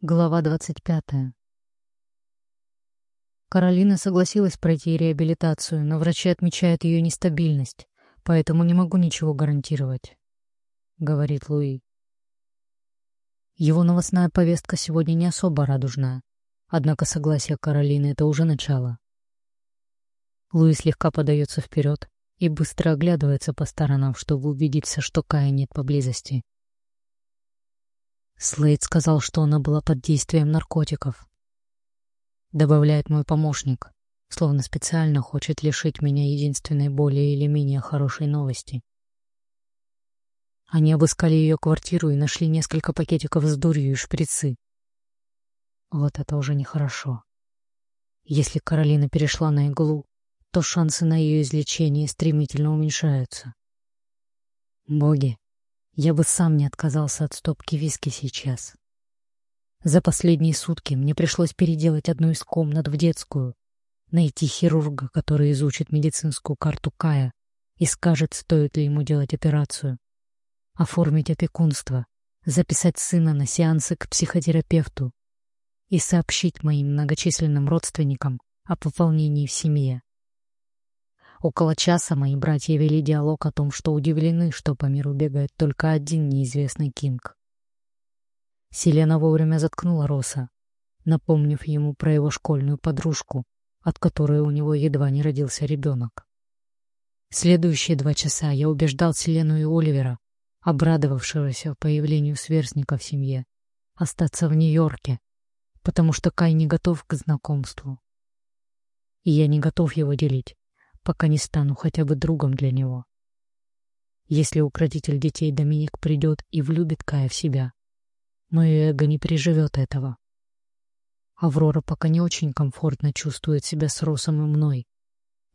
Глава двадцать пятая. Каролина согласилась пройти реабилитацию, но врачи отмечают ее нестабильность, поэтому не могу ничего гарантировать, — говорит Луи. Его новостная повестка сегодня не особо радужная, однако согласие Каролины — это уже начало. Луи слегка подается вперед и быстро оглядывается по сторонам, чтобы убедиться, что Кая нет поблизости. Слейд сказал, что она была под действием наркотиков. Добавляет мой помощник, словно специально хочет лишить меня единственной более или менее хорошей новости. Они обыскали ее квартиру и нашли несколько пакетиков с дурью и шприцы. Вот это уже нехорошо. Если Каролина перешла на иглу, то шансы на ее излечение стремительно уменьшаются. Боги, я бы сам не отказался от стопки виски сейчас. За последние сутки мне пришлось переделать одну из комнат в детскую, найти хирурга, который изучит медицинскую карту Кая и скажет, стоит ли ему делать операцию, оформить опекунство, записать сына на сеансы к психотерапевту и сообщить моим многочисленным родственникам о пополнении в семье. Около часа мои братья вели диалог о том, что удивлены, что по миру бегает только один неизвестный Кинг. Селена вовремя заткнула Роса, напомнив ему про его школьную подружку, от которой у него едва не родился ребенок. Следующие два часа я убеждал Селену и Оливера, обрадовавшегося появлению сверстника в семье, остаться в Нью-Йорке, потому что Кай не готов к знакомству. И я не готов его делить пока не стану хотя бы другом для него. Если укротитель детей Доминик придет и влюбит Кая в себя, мое эго не переживет этого. Аврора пока не очень комфортно чувствует себя с Росом и мной,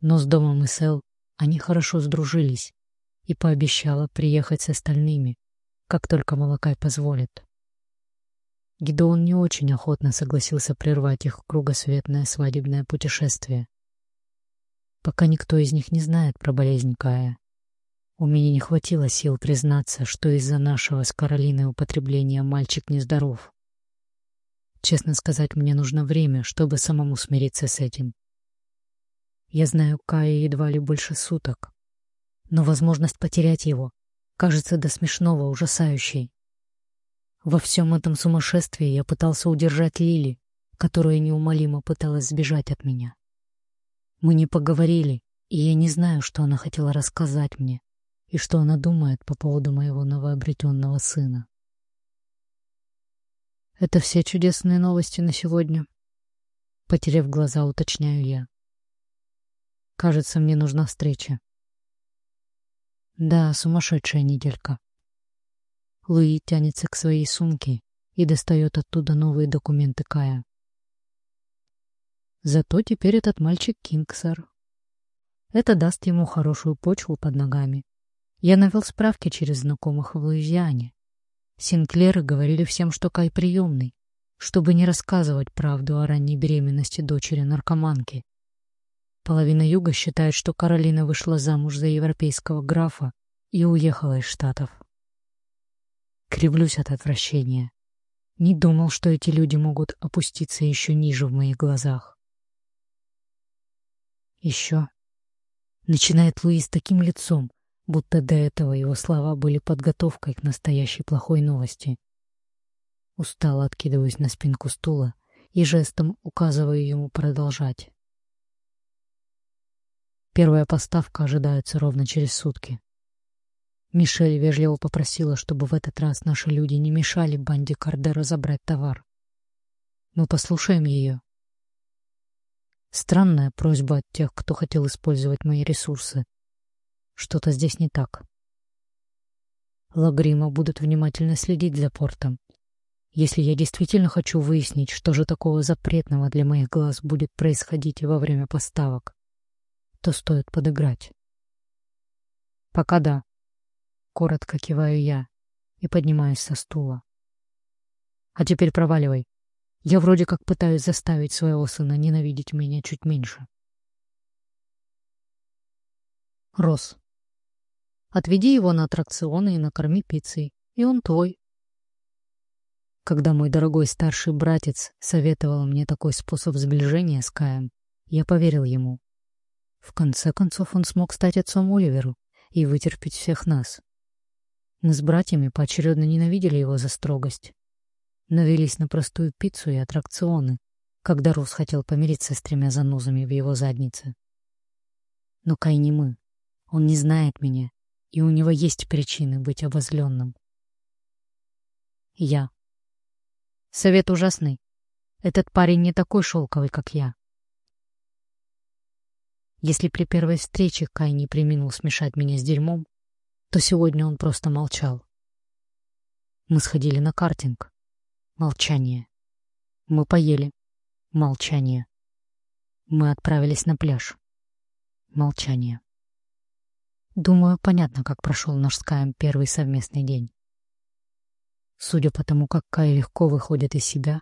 но с домом и Сэл они хорошо сдружились и пообещала приехать с остальными, как только Малакай позволит. Гидеон не очень охотно согласился прервать их кругосветное свадебное путешествие пока никто из них не знает про болезнь Кая. У меня не хватило сил признаться, что из-за нашего с Каролиной употребления мальчик нездоров. Честно сказать, мне нужно время, чтобы самому смириться с этим. Я знаю Кая едва ли больше суток, но возможность потерять его кажется до смешного ужасающей. Во всем этом сумасшествии я пытался удержать Лили, которая неумолимо пыталась сбежать от меня. Мы не поговорили, и я не знаю, что она хотела рассказать мне и что она думает по поводу моего новообретенного сына. Это все чудесные новости на сегодня. Потеряв глаза, уточняю я. Кажется, мне нужна встреча. Да, сумасшедшая неделька. Луи тянется к своей сумке и достает оттуда новые документы Кая. Зато теперь этот мальчик Кингсер. Это даст ему хорошую почву под ногами. Я навел справки через знакомых в Луизиане. Синклеры говорили всем, что Кай приемный, чтобы не рассказывать правду о ранней беременности дочери наркоманки. Половина юга считает, что Каролина вышла замуж за европейского графа и уехала из Штатов. Кривлюсь от отвращения. Не думал, что эти люди могут опуститься еще ниже в моих глазах. Еще. Начинает Луи с таким лицом, будто до этого его слова были подготовкой к настоящей плохой новости. Устало откидываюсь на спинку стула и жестом указываю ему продолжать. Первая поставка ожидается ровно через сутки. Мишель вежливо попросила, чтобы в этот раз наши люди не мешали банде Кардера забрать товар. Мы послушаем ее Странная просьба от тех, кто хотел использовать мои ресурсы. Что-то здесь не так. Лагрима будут внимательно следить за портом. Если я действительно хочу выяснить, что же такого запретного для моих глаз будет происходить во время поставок, то стоит подыграть. Пока да. Коротко киваю я и поднимаюсь со стула. А теперь проваливай. Я вроде как пытаюсь заставить своего сына ненавидеть меня чуть меньше. Рос. Отведи его на аттракционы и накорми пиццей, и он твой. Когда мой дорогой старший братец советовал мне такой способ сближения с Каем, я поверил ему. В конце концов он смог стать отцом Оливеру и вытерпеть всех нас. Мы с братьями поочередно ненавидели его за строгость. Навелись на простую пиццу и аттракционы, когда Рус хотел помириться с тремя занозами в его заднице. Но Кай не мы. Он не знает меня, и у него есть причины быть обозленным. Я. Совет ужасный. Этот парень не такой шелковый, как я. Если при первой встрече Кай не приминул смешать меня с дерьмом, то сегодня он просто молчал. Мы сходили на картинг. Молчание. Мы поели. Молчание. Мы отправились на пляж. Молчание. Думаю, понятно, как прошел наш с Каем первый совместный день. Судя по тому, как Кай легко выходит из себя,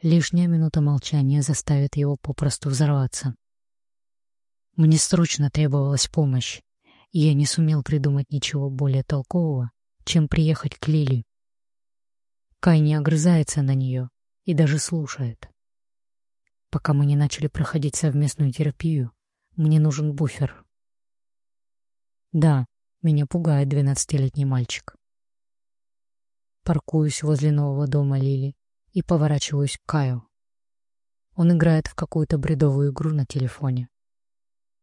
лишняя минута молчания заставит его попросту взорваться. Мне срочно требовалась помощь, и я не сумел придумать ничего более толкового, чем приехать к Лили. Кай не огрызается на нее и даже слушает. Пока мы не начали проходить совместную терапию, мне нужен буфер. Да, меня пугает двенадцатилетний мальчик. Паркуюсь возле нового дома Лили и поворачиваюсь к Каю. Он играет в какую-то бредовую игру на телефоне.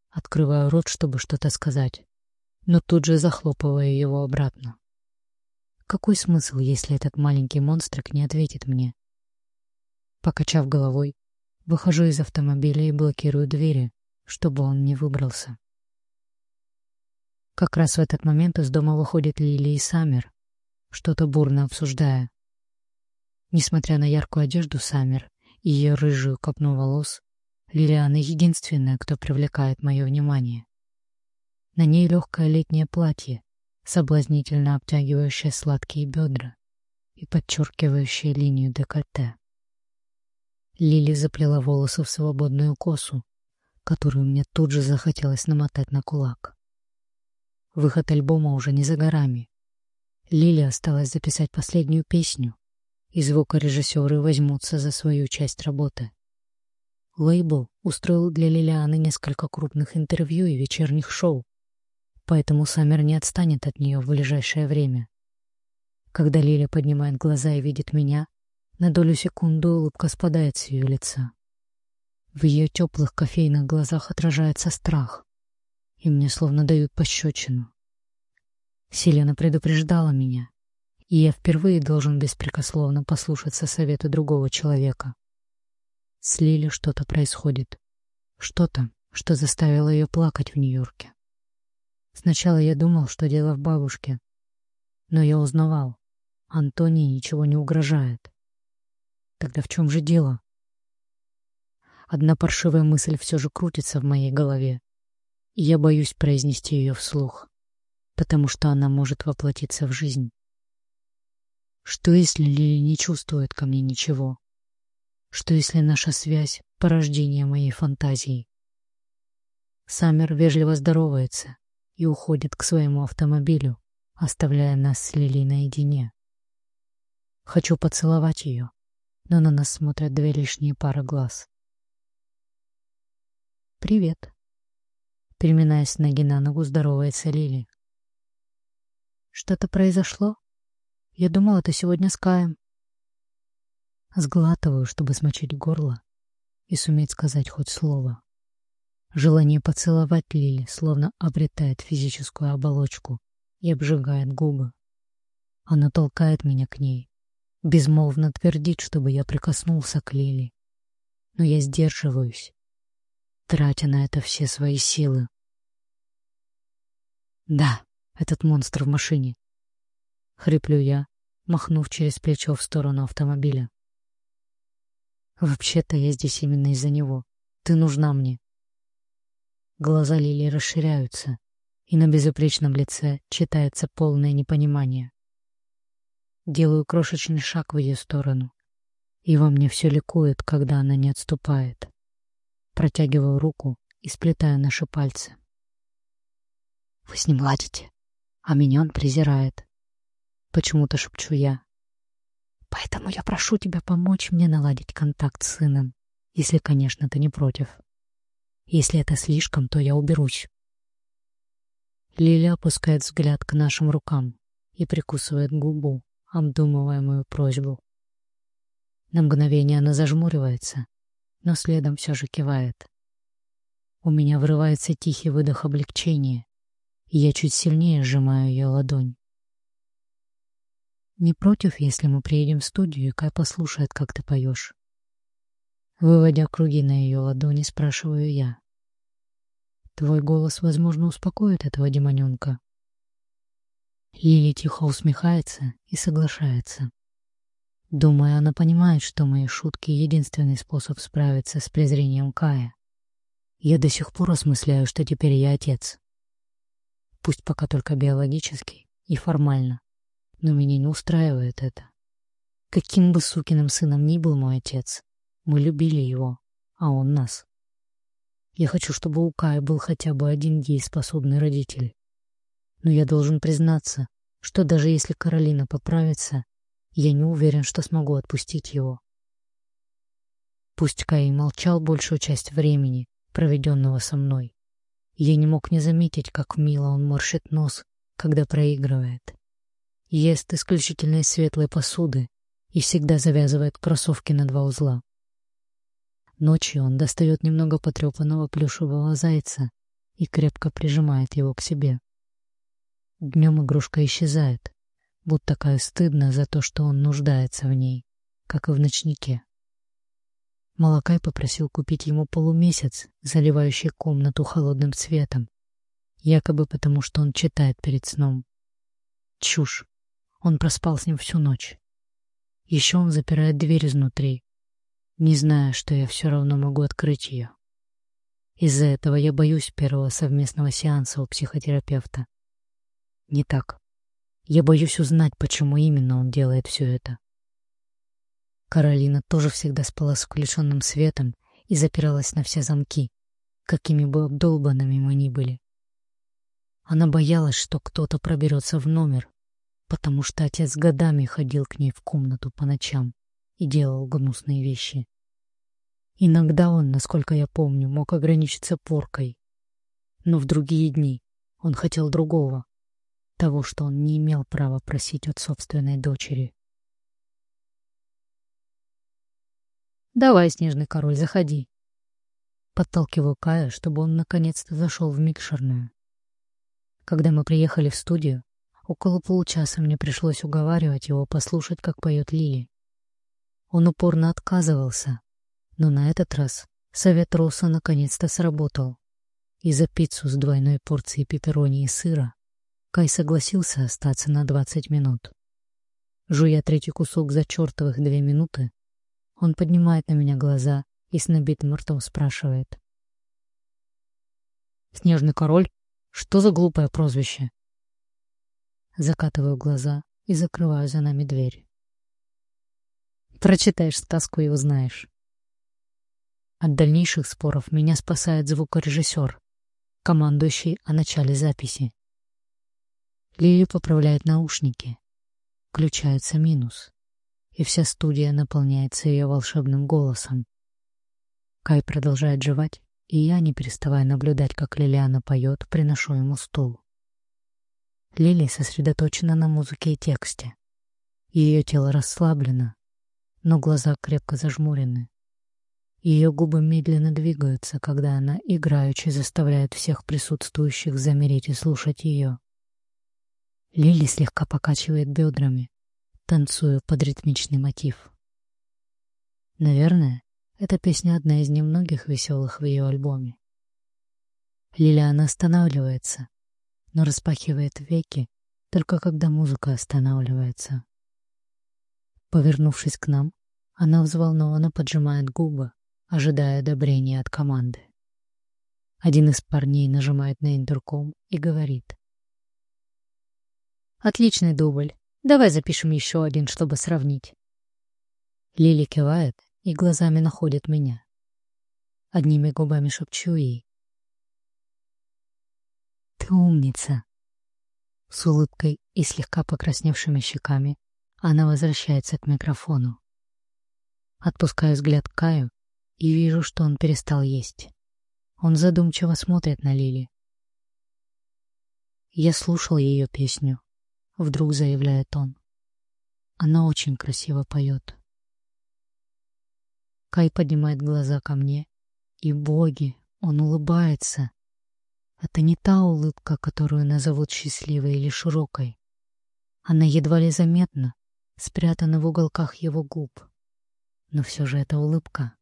Открываю рот, чтобы что-то сказать, но тут же захлопываю его обратно. Какой смысл, если этот маленький монстрик не ответит мне? Покачав головой, выхожу из автомобиля и блокирую двери, чтобы он не выбрался. Как раз в этот момент из дома выходит Лили и Саммер, что-то бурно обсуждая. Несмотря на яркую одежду Саммер и ее рыжую копну волос, Лилиана единственная, кто привлекает мое внимание. На ней легкое летнее платье, соблазнительно обтягивающее сладкие бедра и подчеркивающее линию декольте. Лили заплела волосы в свободную косу, которую мне тут же захотелось намотать на кулак. Выход альбома уже не за горами, Лили осталось записать последнюю песню, и звукорежиссеры возьмутся за свою часть работы. Лейбл устроил для Лилианы несколько крупных интервью и вечерних шоу, поэтому Саммер не отстанет от нее в ближайшее время. Когда Лиля поднимает глаза и видит меня, на долю секунды улыбка спадает с ее лица. В ее теплых кофейных глазах отражается страх, и мне словно дают пощечину. Селена предупреждала меня, и я впервые должен беспрекословно послушаться совета другого человека. С Лили что-то происходит. Что-то, что заставило ее плакать в Нью-Йорке. Сначала я думал, что дело в бабушке, но я узнавал, Антонии ничего не угрожает. Тогда в чем же дело? Одна паршивая мысль все же крутится в моей голове, и я боюсь произнести ее вслух потому что она может воплотиться в жизнь. Что если Лили не чувствует ко мне ничего? Что если наша связь — порождение моей фантазии? Саммер вежливо здоровается и уходит к своему автомобилю, оставляя нас с Лили наедине. Хочу поцеловать ее, но на нас смотрят две лишние пары глаз. «Привет», Переминаясь ноги на ногу, здоровается Лили. Что-то произошло? Я думала, ты сегодня с Каем. Сглатываю, чтобы смочить горло и суметь сказать хоть слово. Желание поцеловать Лили словно обретает физическую оболочку и обжигает губы. Она толкает меня к ней, безмолвно твердит, чтобы я прикоснулся к Лили. Но я сдерживаюсь, тратя на это все свои силы. Да, этот монстр в машине. Хриплю я, махнув через плечо в сторону автомобиля. Вообще-то я здесь именно из-за него. Ты нужна мне. Глаза Лили расширяются, и на безупречном лице читается полное непонимание. Делаю крошечный шаг в ее сторону, и во мне все ликует, когда она не отступает. Протягиваю руку и сплетаю наши пальцы. «Вы с ним ладите?» а меня он презирает. Почему-то шепчу я. Поэтому я прошу тебя помочь мне наладить контакт с сыном, если, конечно, ты не против. Если это слишком, то я уберусь. Лиля опускает взгляд к нашим рукам и прикусывает губу, обдумывая мою просьбу. На мгновение она зажмуривается, но следом все же кивает. У меня вырывается тихий выдох облегчения, и я чуть сильнее сжимаю ее ладонь. Не против, если мы приедем в студию, и Кай послушает, как ты поешь. Выводя круги на ее ладони, спрашиваю я. Твой голос, возможно, успокоит этого демоненка. Лили тихо усмехается и соглашается. Думаю, она понимает, что мои шутки — единственный способ справиться с презрением Кая. Я до сих пор осмысляю, что теперь я отец. Пусть пока только биологически и формально, но меня не устраивает это. Каким бы сукиным сыном ни был мой отец, мы любили его, а он нас. Я хочу, чтобы у Кая был хотя бы один дееспособный родитель. Но я должен признаться, что даже если Каролина поправится, я не уверен, что смогу отпустить его. Пусть Кай молчал большую часть времени, проведенного со мной. Я не мог не заметить, как мило он морщит нос, когда проигрывает. Ест исключительно из светлой посуды и всегда завязывает кроссовки на два узла. Ночью он достает немного потрепанного плюшевого зайца и крепко прижимает его к себе. Днем игрушка исчезает, будто такая стыдно за то, что он нуждается в ней, как и в ночнике. Малакай попросил купить ему полумесяц, заливающий комнату холодным цветом, якобы потому, что он читает перед сном. Чушь. Он проспал с ним всю ночь. Еще он запирает дверь изнутри, не зная, что я все равно могу открыть ее. Из-за этого я боюсь первого совместного сеанса у психотерапевта. Не так. Я боюсь узнать, почему именно он делает все это. Каролина тоже всегда спала с включенным светом и запиралась на все замки, какими бы обдолбанными мы ни были. Она боялась, что кто-то проберется в номер, потому что отец годами ходил к ней в комнату по ночам и делал гнусные вещи. Иногда он, насколько я помню, мог ограничиться поркой, но в другие дни он хотел другого, того, что он не имел права просить от собственной дочери. «Давай, снежный король, заходи». Подталкиваю Кая, чтобы он наконец-то зашел в микшерную. Когда мы приехали в студию, около получаса мне пришлось уговаривать его послушать, как поет Лили. Он упорно отказывался, но на этот раз совет Росса наконец-то сработал. И за пиццу с двойной порцией пепперони и сыра Кай согласился остаться на 20 минут. Жуя третий кусок за чертовых две минуты, он поднимает на меня глаза и с набитым ртом спрашивает. «Снежный король? Что за глупое прозвище?» Закатываю глаза и закрываю за нами дверь. Прочитаешь сказку и узнаешь. От дальнейших споров меня спасает звукорежиссер, командующий о начале записи. Лили поправляет наушники. Включается минус и вся студия наполняется ее волшебным голосом. Кай продолжает жевать, и я, не переставая наблюдать, как Лилиана поет, приношу ему стул. Лили сосредоточена на музыке и тексте. Ее тело расслаблено, но глаза крепко зажмурены. Ее губы медленно двигаются, когда она играючи заставляет всех присутствующих замереть и слушать ее. Лили слегка покачивает бедрами, танцую под ритмичный мотив. Наверное, эта песня одна из немногих веселых в ее альбоме. Лилиана останавливается, но распахивает веки только когда музыка останавливается. Повернувшись к нам, она взволнованно поджимает губы, ожидая одобрения от команды. Один из парней нажимает на интерком и говорит. «Отличный дубль. Давай запишем еще один, чтобы сравнить. Лили кивает и глазами находит меня. Одними губами шепчу ей. Ты умница. С улыбкой и слегка покрасневшими щеками Она возвращается к микрофону. Отпускаю взгляд Каю и вижу, что он перестал есть. Он задумчиво смотрит на Лили. Я слушал ее песню, вдруг заявляет он. Она очень красиво поет. Кай поднимает глаза ко мне, и, боги, он улыбается. Это не та улыбка, которую назовут счастливой или широкой. Она едва ли заметна, спрятана в уголках его губ. Но все же это улыбка.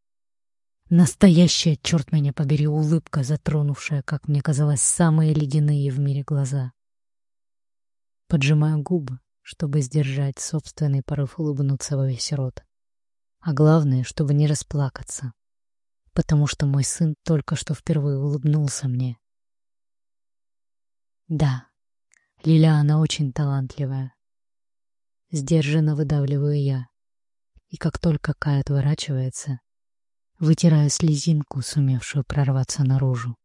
Настоящая, черт меня побери, улыбка, затронувшая, как мне казалось, самые ледяные в мире глаза. Поджимаю губы, чтобы сдержать собственный порыв улыбнуться во весь рот. А главное, чтобы не расплакаться, потому что мой сын только что впервые улыбнулся мне. Да, Лилиана очень талантливая. Сдержанно выдавливаю я. И как только Кай отворачивается, вытираю слезинку, сумевшую прорваться наружу.